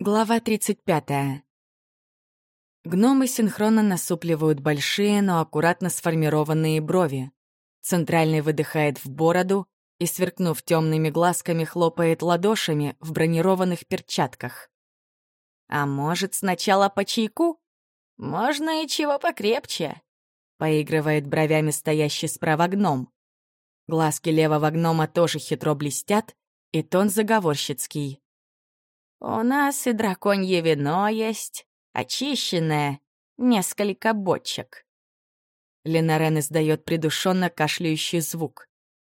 Глава 35. Гномы синхронно насупливают большие, но аккуратно сформированные брови. Центральный выдыхает в бороду и, сверкнув темными глазками, хлопает ладошами в бронированных перчатках. «А может, сначала по чайку? Можно и чего покрепче», — поигрывает бровями стоящий справа гном. Глазки левого гнома тоже хитро блестят, и тон заговорщицкий. «У нас и драконье вино есть, очищенное, несколько бочек». Ленарен издает придушенно кашляющий звук.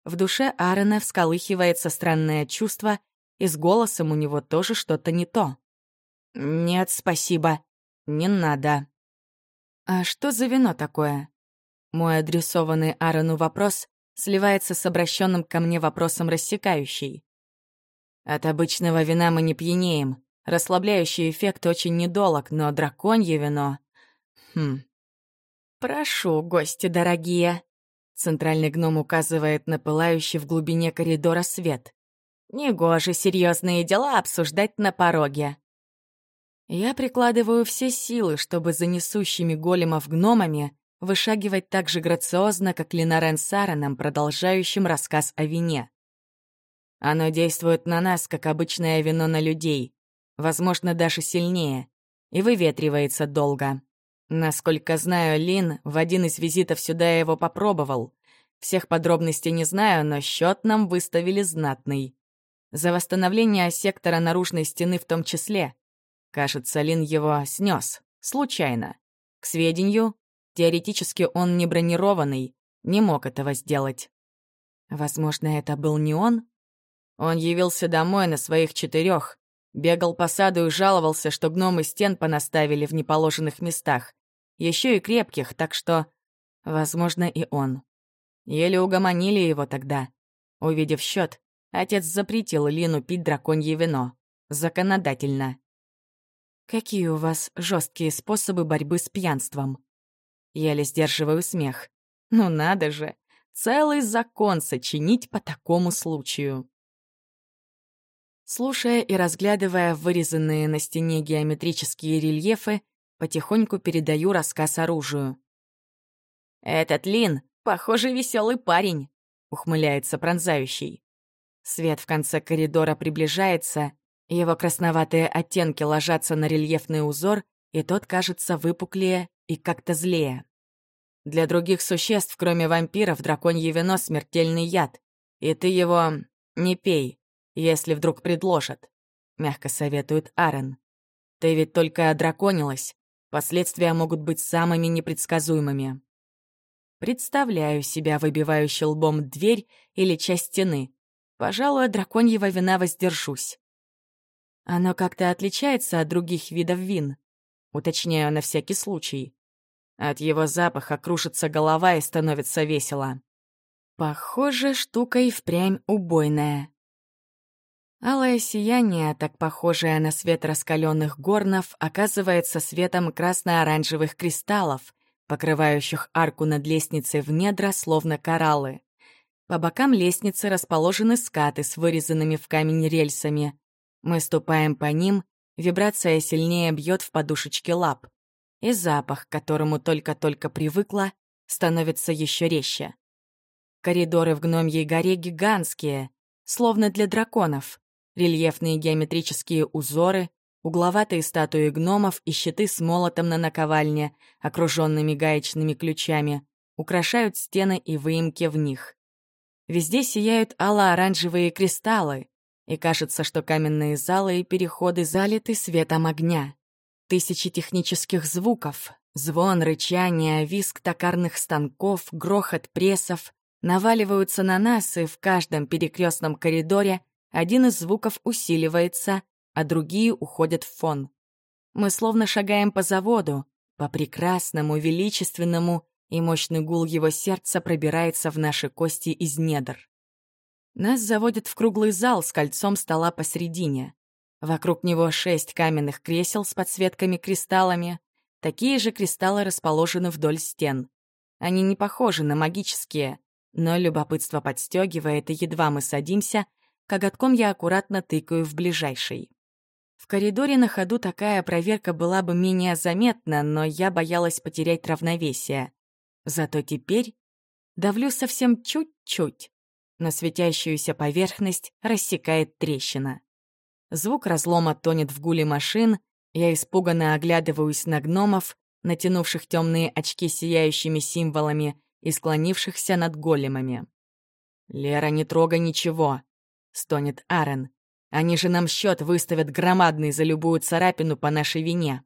В душе Аарона всколыхивается странное чувство, и с голосом у него тоже что-то не то. «Нет, спасибо, не надо». «А что за вино такое?» Мой адресованный Аарону вопрос сливается с обращенным ко мне вопросом рассекающий. От обычного вина мы не пьянеем. Расслабляющий эффект очень недолог, но драконье вино... Хм. «Прошу, гости дорогие!» Центральный гном указывает на пылающий в глубине коридора свет. «Негоже серьезные дела обсуждать на пороге». Я прикладываю все силы, чтобы за несущими големов гномами вышагивать так же грациозно, как Ленарен Сараном, продолжающим рассказ о вине. Оно действует на нас, как обычное вино на людей, возможно, даже сильнее, и выветривается долго. Насколько знаю, Лин в один из визитов сюда его попробовал. Всех подробностей не знаю, но счет нам выставили знатный. За восстановление сектора наружной стены в том числе. Кажется, Лин его снес. Случайно. К сведению, теоретически он не бронированный, не мог этого сделать. Возможно, это был не он? Он явился домой на своих четырех, бегал по саду и жаловался, что гномы стен понаставили в неположенных местах, еще и крепких, так что, возможно, и он. Еле угомонили его тогда. Увидев счет, отец запретил Лину пить драконье вино. Законодательно. «Какие у вас жесткие способы борьбы с пьянством?» Еле сдерживаю смех. «Ну надо же! Целый закон сочинить по такому случаю!» Слушая и разглядывая вырезанные на стене геометрические рельефы, потихоньку передаю рассказ оружию. «Этот Лин, похоже, веселый парень», — ухмыляется пронзающий. Свет в конце коридора приближается, его красноватые оттенки ложатся на рельефный узор, и тот кажется выпуклее и как-то злее. Для других существ, кроме вампиров, драконье вино — смертельный яд, и ты его не пей если вдруг предложат», — мягко советует Аарон. «Ты ведь только одраконилась. Последствия могут быть самыми непредсказуемыми». Представляю себя выбивающей лбом дверь или часть стены. Пожалуй, драконьего вина воздержусь. Оно как-то отличается от других видов вин. Уточняю на всякий случай. От его запаха крушится голова и становится весело. Похоже, штука и впрямь убойная. Алое сияние, так похожее на свет раскаленных горнов, оказывается светом красно-оранжевых кристаллов, покрывающих арку над лестницей в недра, словно кораллы. По бокам лестницы расположены скаты с вырезанными в камень рельсами. Мы ступаем по ним, вибрация сильнее бьет в подушечки лап. И запах, к которому только-только привыкла, становится еще резче. Коридоры в гномьей горе гигантские, словно для драконов. Рельефные геометрические узоры, угловатые статуи гномов и щиты с молотом на наковальне, окруженными гаечными ключами, украшают стены и выемки в них. Везде сияют ало-оранжевые кристаллы, и кажется, что каменные залы и переходы залиты светом огня. Тысячи технических звуков, звон, рычание, визг токарных станков, грохот прессов наваливаются на нас, и в каждом перекрестном коридоре один из звуков усиливается, а другие уходят в фон. Мы словно шагаем по заводу, по прекрасному, величественному, и мощный гул его сердца пробирается в наши кости из недр. Нас заводят в круглый зал с кольцом стола посередине. Вокруг него шесть каменных кресел с подсветками-кристаллами. Такие же кристаллы расположены вдоль стен. Они не похожи на магические, но любопытство подстегивает, и едва мы садимся — Коготком я аккуратно тыкаю в ближайший. В коридоре на ходу такая проверка была бы менее заметна, но я боялась потерять равновесие. Зато теперь давлю совсем чуть-чуть. На светящуюся поверхность рассекает трещина. Звук разлома тонет в гуле машин, я испуганно оглядываюсь на гномов, натянувших темные очки сияющими символами и склонившихся над големами. «Лера, не трогай ничего», — стонет Аарон. «Они же нам счет выставят громадный за любую царапину по нашей вине».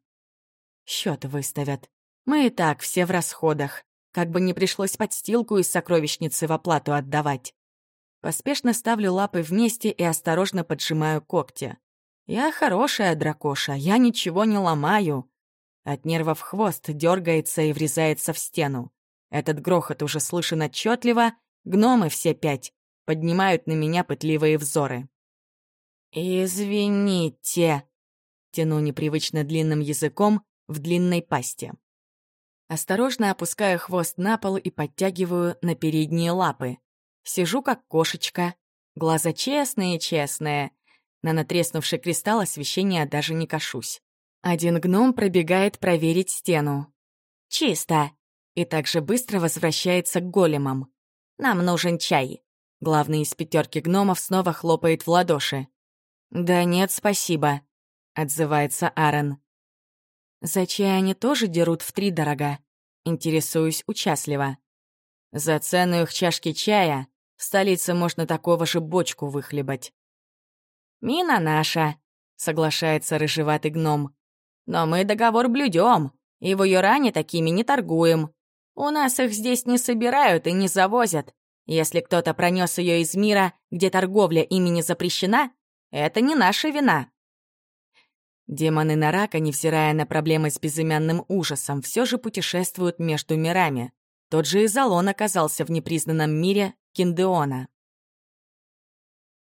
Счет выставят. Мы и так все в расходах. Как бы не пришлось подстилку из сокровищницы в оплату отдавать. Поспешно ставлю лапы вместе и осторожно поджимаю когти. Я хорошая дракоша, я ничего не ломаю. От нервов хвост дергается и врезается в стену. Этот грохот уже слышен отчетливо, гномы все пять поднимают на меня пытливые взоры. «Извините», — тяну непривычно длинным языком в длинной пасти. Осторожно опускаю хвост на пол и подтягиваю на передние лапы. Сижу как кошечка. Глаза честные-честные. На натреснувший кристалл освещения даже не кашусь. Один гном пробегает проверить стену. «Чисто!» И также быстро возвращается к големам. «Нам нужен чай!» Главный из пятерки гномов снова хлопает в ладоши. «Да нет, спасибо», — отзывается Аарон. «За чай они тоже дерут в три дорога?» Интересуюсь участливо. «За цену их чашки чая в столице можно такого же бочку выхлебать». «Мина наша», — соглашается рыжеватый гном. «Но мы договор блюдем, и в Юране такими не торгуем. У нас их здесь не собирают и не завозят. Если кто-то пронес ее из мира, где торговля ими не запрещена, это не наша вина. Демоны Нарака, невзирая на проблемы с безымянным ужасом, все же путешествуют между мирами. Тот же Изолон оказался в непризнанном мире Киндеона.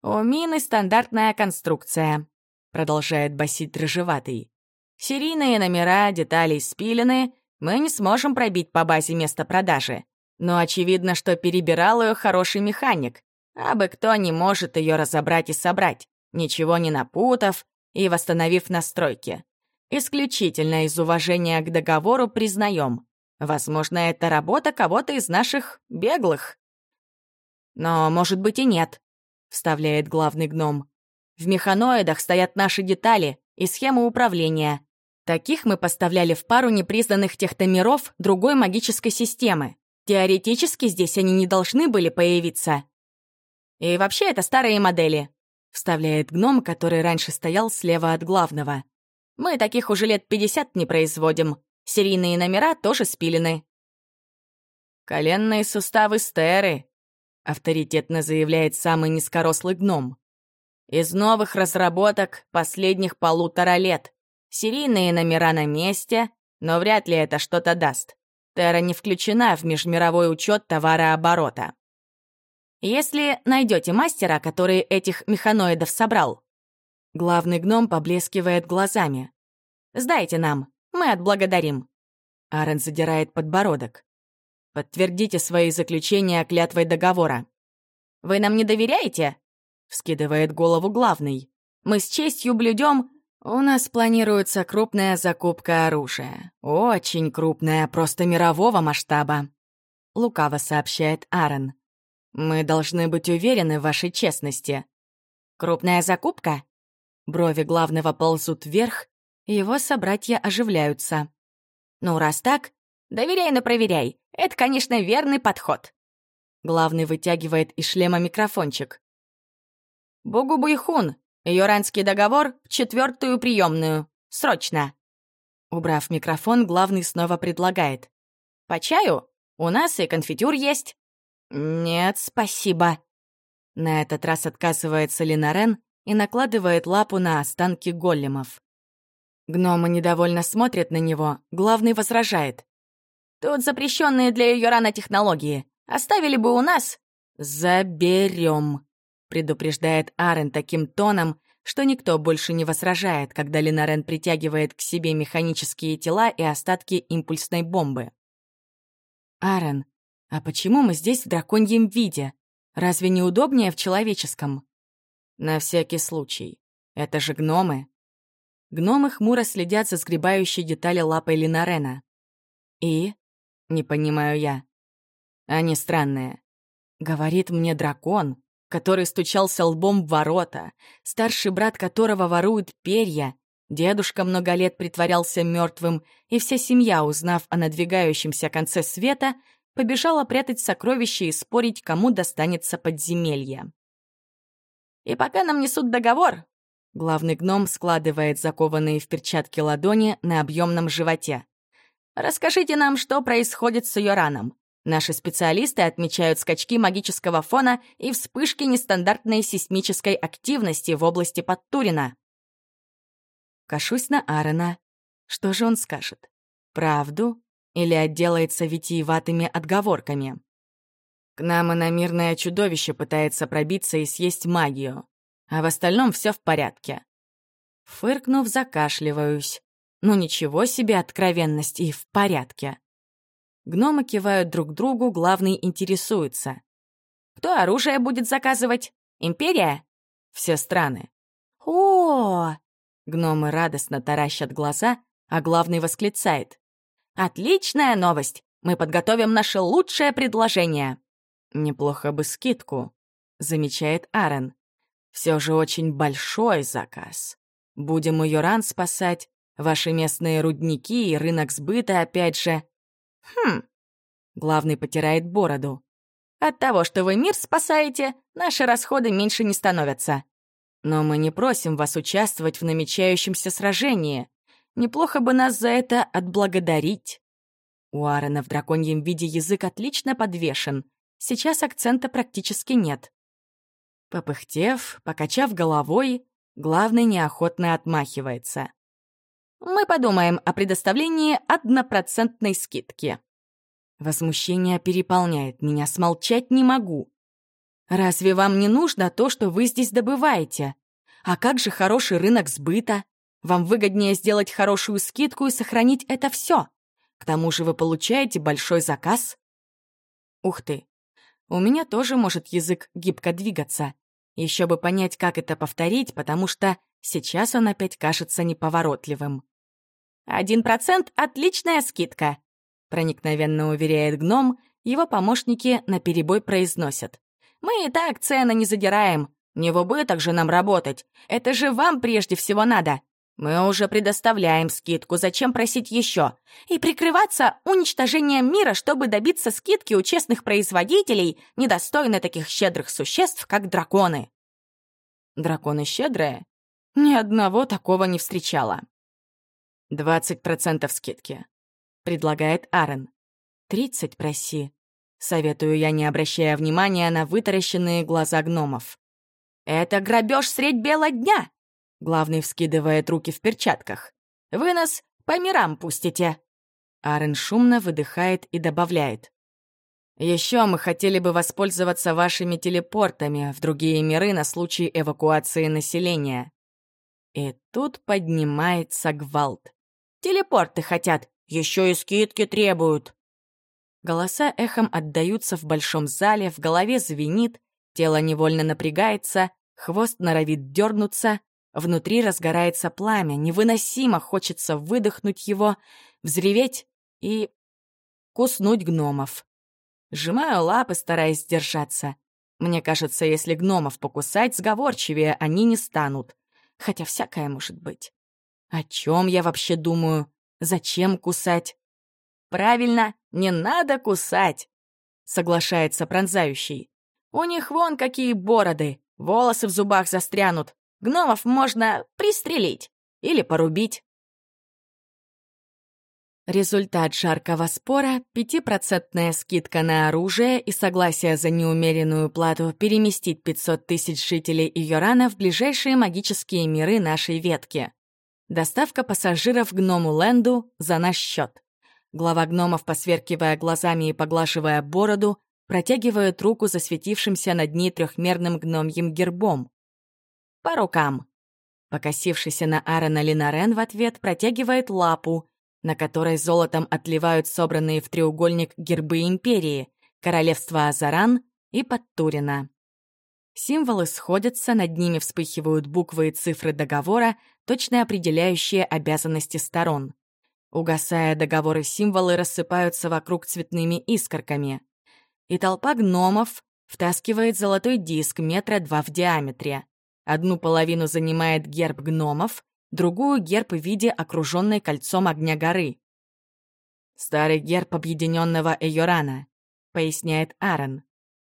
«У мины стандартная конструкция», — продолжает басить рыжеватый. «Серийные номера, детали спилены, мы не сможем пробить по базе место продажи. Но очевидно, что перебирал ее хороший механик, а бы кто не может ее разобрать и собрать, ничего не напутав и восстановив настройки. Исключительно из уважения к договору признаем. Возможно, это работа кого-то из наших беглых. Но, может быть, и нет, вставляет главный гном. В механоидах стоят наши детали и схемы управления. Таких мы поставляли в пару непризнанных техтомеров другой магической системы. Теоретически здесь они не должны были появиться. И вообще это старые модели, вставляет гном, который раньше стоял слева от главного. Мы таких уже лет 50 не производим. Серийные номера тоже спилены. Коленные суставы стеры, авторитетно заявляет самый низкорослый гном. Из новых разработок последних полутора лет. Серийные номера на месте, но вряд ли это что-то даст. Терра не включена в межмировой учет товарооборота. Если найдете мастера, который этих механоидов собрал, главный гном поблескивает глазами. Сдайте нам, мы отблагодарим. Арен задирает подбородок. Подтвердите свои заключения клятвой договора. Вы нам не доверяете? Вскидывает голову главный. Мы с честью блюдем «У нас планируется крупная закупка оружия. Очень крупная, просто мирового масштаба», — лукаво сообщает Аарон. «Мы должны быть уверены в вашей честности». «Крупная закупка?» Брови главного ползут вверх, его собратья оживляются. «Ну, раз так, доверяй, но проверяй. Это, конечно, верный подход». Главный вытягивает из шлема микрофончик. «Бугу-буйхун, Юранский договор в четвертую приемную. Срочно!» Убрав микрофон, главный снова предлагает. «По чаю? У нас и конфитюр есть». «Нет, спасибо». На этот раз отказывается Линарен и накладывает лапу на останки големов. Гномы недовольно смотрят на него, главный возражает. «Тут запрещенные для Юрана технологии. Оставили бы у нас...» «Заберем», предупреждает Арен таким тоном, что никто больше не возражает, когда Ленарен притягивает к себе механические тела и остатки импульсной бомбы. «Арен, а почему мы здесь в драконьем виде? Разве не удобнее в человеческом?» «На всякий случай. Это же гномы». Гномы хмуро следят за сгребающей детали лапой Линарена. И? Не понимаю я. Они странные. Говорит мне дракон, который стучался лбом в ворота, старший брат которого ворует перья, дедушка много лет притворялся мертвым, и вся семья, узнав о надвигающемся конце света, побежала прятать сокровища и спорить, кому достанется подземелье. «И пока нам несут договор», главный гном складывает закованные в перчатки ладони на объемном животе. «Расскажите нам, что происходит с ее раном. Наши специалисты отмечают скачки магического фона и вспышки нестандартной сейсмической активности в области Подтурина. Кашусь на Аарона. Что же он скажет? Правду? Или отделается витиеватыми отговорками? К нам иномирное чудовище пытается пробиться и съесть магию. А в остальном все в порядке. Фыркнув, закашливаюсь. Ну ничего себе откровенность и в порядке. Гномы кивают друг другу, главный интересуется. «Кто оружие будет заказывать? Империя?» «Все страны». «О!» Гномы радостно таращат глаза, а главный восклицает. «Отличная новость! Мы подготовим наше лучшее предложение!» «Неплохо бы скидку», — замечает Аарон. «Все же очень большой заказ. Будем ее ран спасать, ваши местные рудники и рынок сбыта опять же. «Хм...» — главный потирает бороду. «От того, что вы мир спасаете, наши расходы меньше не становятся. Но мы не просим вас участвовать в намечающемся сражении. Неплохо бы нас за это отблагодарить». У Аарона в драконьем виде язык отлично подвешен. Сейчас акцента практически нет. Попыхтев, покачав головой, главный неохотно отмахивается. Мы подумаем о предоставлении однопроцентной скидки. Возмущение переполняет меня, смолчать не могу. Разве вам не нужно то, что вы здесь добываете? А как же хороший рынок сбыта? Вам выгоднее сделать хорошую скидку и сохранить это все. К тому же вы получаете большой заказ. Ух ты, у меня тоже может язык гибко двигаться. Еще бы понять, как это повторить, потому что сейчас он опять кажется неповоротливым. «Один процент — отличная скидка», — проникновенно уверяет гном, его помощники наперебой произносят. «Мы и так цены не задираем. Не в убыток же нам работать. Это же вам прежде всего надо. Мы уже предоставляем скидку, зачем просить еще? И прикрываться уничтожением мира, чтобы добиться скидки у честных производителей, недостойны таких щедрых существ, как драконы». Драконы щедрые? Ни одного такого не встречала. «Двадцать процентов скидки», — предлагает Аарон. «Тридцать проси», — советую я, не обращая внимания на вытаращенные глаза гномов. «Это грабеж средь бела дня!» — главный вскидывает руки в перчатках. «Вы нас по мирам пустите!» Аарон шумно выдыхает и добавляет. «Еще мы хотели бы воспользоваться вашими телепортами в другие миры на случай эвакуации населения». И тут поднимается гвалт. Телепорты хотят, еще и скидки требуют. Голоса эхом отдаются в большом зале, в голове звенит, тело невольно напрягается, хвост норовит дернуться, внутри разгорается пламя, невыносимо хочется выдохнуть его, взреветь и куснуть гномов. Сжимаю лапы, стараясь сдержаться. Мне кажется, если гномов покусать, сговорчивее они не станут. Хотя всякое может быть. О чем я вообще думаю? Зачем кусать? Правильно, не надо кусать, соглашается пронзающий. У них вон какие бороды, волосы в зубах застрянут. Гномов можно пристрелить или порубить. Результат жаркого спора — пятипроцентная скидка на оружие и согласие за неумеренную плату переместить 500 тысяч жителей Иорана в ближайшие магические миры нашей ветки. Доставка пассажиров гному Ленду за наш счет. Глава гномов, посверкивая глазами и поглаживая бороду, протягивает руку засветившимся над ней трехмерным гномьим гербом. «По рукам!» Покосившийся на Аарона Линарен в ответ протягивает лапу, на которой золотом отливают собранные в треугольник гербы империи, королевства Азаран и Подтурина. Символы сходятся, над ними вспыхивают буквы и цифры договора, точно определяющие обязанности сторон. Угасая, договоры символы рассыпаются вокруг цветными искорками. И толпа гномов втаскивает золотой диск метра два в диаметре. Одну половину занимает герб гномов, другую — герб в виде окруженной кольцом огня горы. «Старый герб объединенного Эйорана», — поясняет Аарон.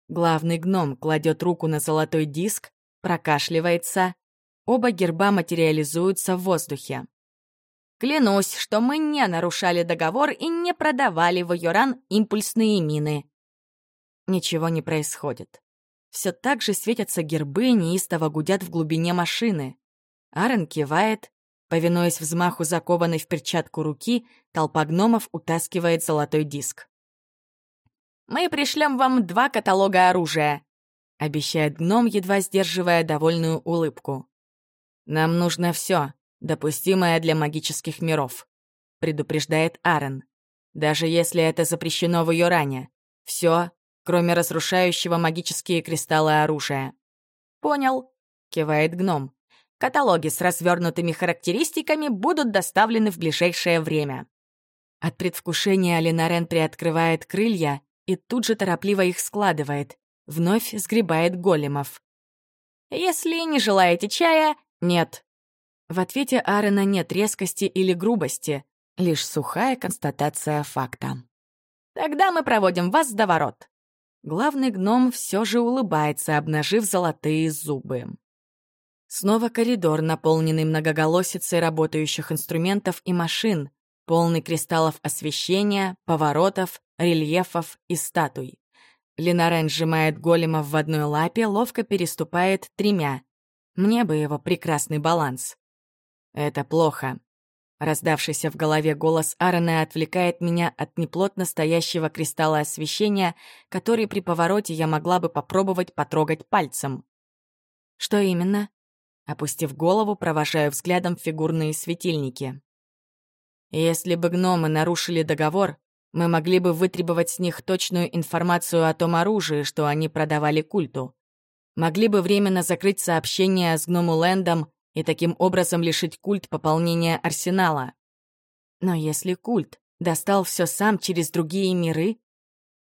Главный гном кладет руку на золотой диск, прокашливается. Оба герба материализуются в воздухе. «Клянусь, что мы не нарушали договор и не продавали в Йоран импульсные мины». Ничего не происходит. Все так же светятся гербы, неистово гудят в глубине машины. Аарон кивает. Повинуясь взмаху закованной в перчатку руки, толпа гномов утаскивает золотой диск. «Мы пришлем вам два каталога оружия», — обещает гном, едва сдерживая довольную улыбку. «Нам нужно все, допустимое для магических миров», — предупреждает Аарон. «Даже если это запрещено в ее ране. Все, кроме разрушающего магические кристаллы оружия». «Понял», — кивает гном. «Каталоги с развернутыми характеристиками будут доставлены в ближайшее время». От предвкушения Ленарен приоткрывает крылья и тут же торопливо их складывает, вновь сгребает големов. «Если не желаете чая, нет». В ответе Аарона нет резкости или грубости, лишь сухая констатация факта. «Тогда мы проводим вас до ворот». Главный гном все же улыбается, обнажив золотые зубы. Снова коридор, наполненный многоголосицей работающих инструментов и машин, полный кристаллов освещения, поворотов, рельефов и статуй. Ленарен сжимает голема в одной лапе, ловко переступает тремя. Мне бы его прекрасный баланс. Это плохо. Раздавшийся в голове голос Аарона отвлекает меня от неплотно стоящего кристалла освещения, который при повороте я могла бы попробовать потрогать пальцем. Что именно? Опустив голову, провожаю взглядом фигурные светильники. Если бы гномы нарушили договор, мы могли бы вытребовать с них точную информацию о том оружии, что они продавали культу. Могли бы временно закрыть сообщение с Гному Лэндом и таким образом лишить культ пополнения арсенала. Но если культ достал все сам через другие миры,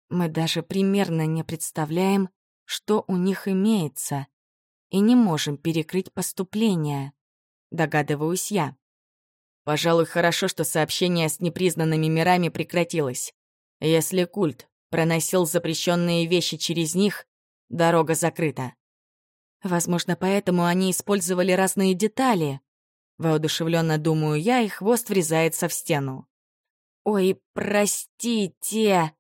мы даже примерно не представляем, что у них имеется, и не можем перекрыть поступление, догадываюсь я. Пожалуй, хорошо, что сообщение с непризнанными мирами прекратилось. Если культ проносил запрещенные вещи через них, дорога закрыта. Возможно, поэтому они использовали разные детали. Воодушевленно думаю я, и хвост врезается в стену. «Ой, простите!»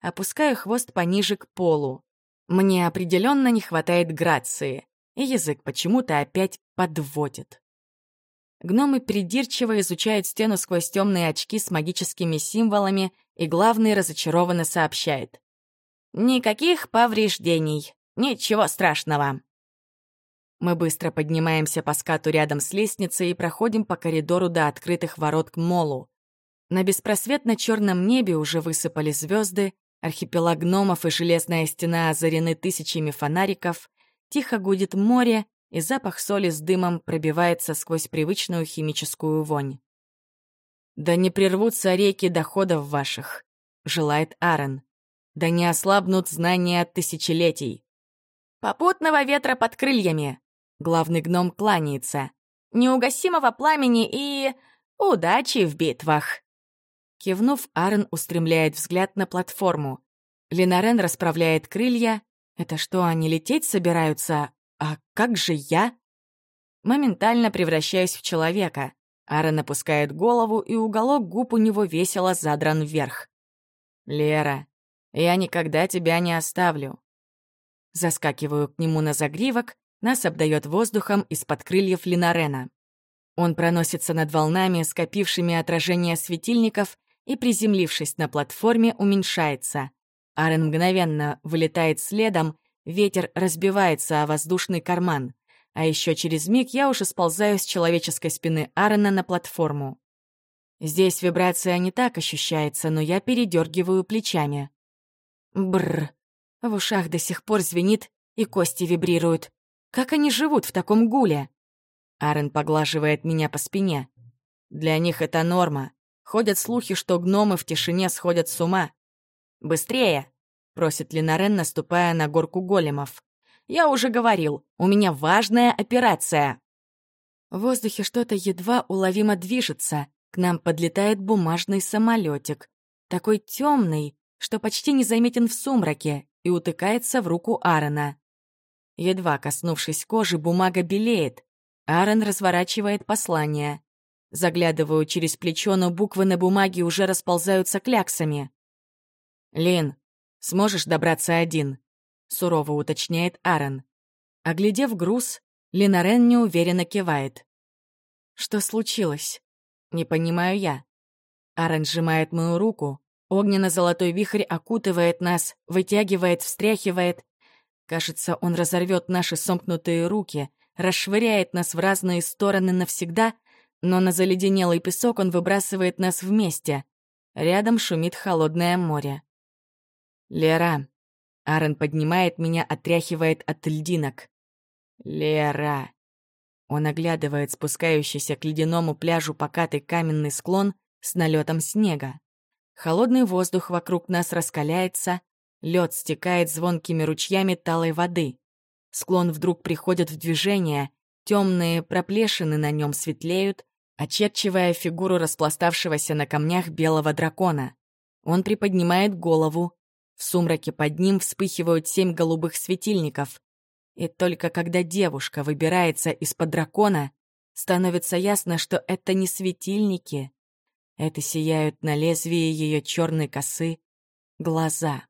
Опускаю хвост пониже к полу. Мне определенно не хватает грации, и язык почему-то опять подводит. Гномы придирчиво изучают стену сквозь темные очки с магическими символами, и главный разочарованно сообщает. «Никаких повреждений. Ничего страшного». Мы быстро поднимаемся по скату рядом с лестницей и проходим по коридору до открытых ворот к молу. На беспросветно черном небе уже высыпали звезды, архипелаг гномов и железная стена озарены тысячами фонариков, тихо гудит море, и запах соли с дымом пробивается сквозь привычную химическую вонь. «Да не прервутся реки доходов ваших», — желает Аарон. «Да не ослабнут знания тысячелетий». «Попутного ветра под крыльями», — главный гном кланяется. «Неугасимого пламени и... удачи в битвах». Кивнув, Аарон устремляет взгляд на платформу. Ленарен расправляет крылья. Это что, они лететь собираются? «А как же я?» Моментально превращаюсь в человека. Аарон опускает голову, и уголок губ у него весело задран вверх. «Лера, я никогда тебя не оставлю». Заскакиваю к нему на загривок, нас обдает воздухом из-под крыльев Линарена. Он проносится над волнами, скопившими отражение светильников, и, приземлившись на платформе, уменьшается. Аарон мгновенно вылетает следом, Ветер разбивается о воздушный карман. А еще через миг я уже сползаю с человеческой спины Аарона на платформу. Здесь вибрация не так ощущается, но я передергиваю плечами. Бррр. В ушах до сих пор звенит и кости вибрируют. Как они живут в таком гуле? Арен поглаживает меня по спине. Для них это норма. Ходят слухи, что гномы в тишине сходят с ума. «Быстрее!» — просит Ленарен, наступая на горку големов. «Я уже говорил, у меня важная операция!» В воздухе что-то едва уловимо движется. К нам подлетает бумажный самолетик, такой темный, что почти не заметен в сумраке, и утыкается в руку Аарона. Едва коснувшись кожи, бумага белеет. Аарон разворачивает послание. Заглядываю через плечо, но буквы на бумаге уже расползаются кляксами. «Лин, сможешь добраться один?» — сурово уточняет Аарон. Оглядев груз, Линарен неуверенно кивает. «Что случилось?» «Не понимаю я». Аарон сжимает мою руку, огненно-золотой вихрь окутывает нас, вытягивает, встряхивает. Кажется, он разорвет наши сомкнутые руки, расшвыряет нас в разные стороны навсегда, но на заледенелый песок он выбрасывает нас вместе. Рядом шумит холодное море. «Лера!» Аарон поднимает меня, отряхивает от льдинок. «Лера!» Он оглядывает спускающийся к ледяному пляжу покатый каменный склон с налетом снега. Холодный воздух вокруг нас раскаляется, лед стекает звонкими ручьями талой воды. Склон вдруг приходит в движение, темные проплешины на нем светлеют, очерчивая фигуру распластавшегося на камнях белого дракона. Он приподнимает голову. В сумраке под ним вспыхивают семь голубых светильников. И только когда девушка выбирается из-под дракона, становится ясно, что это не светильники. Это сияют на лезвии ее черной косы глаза.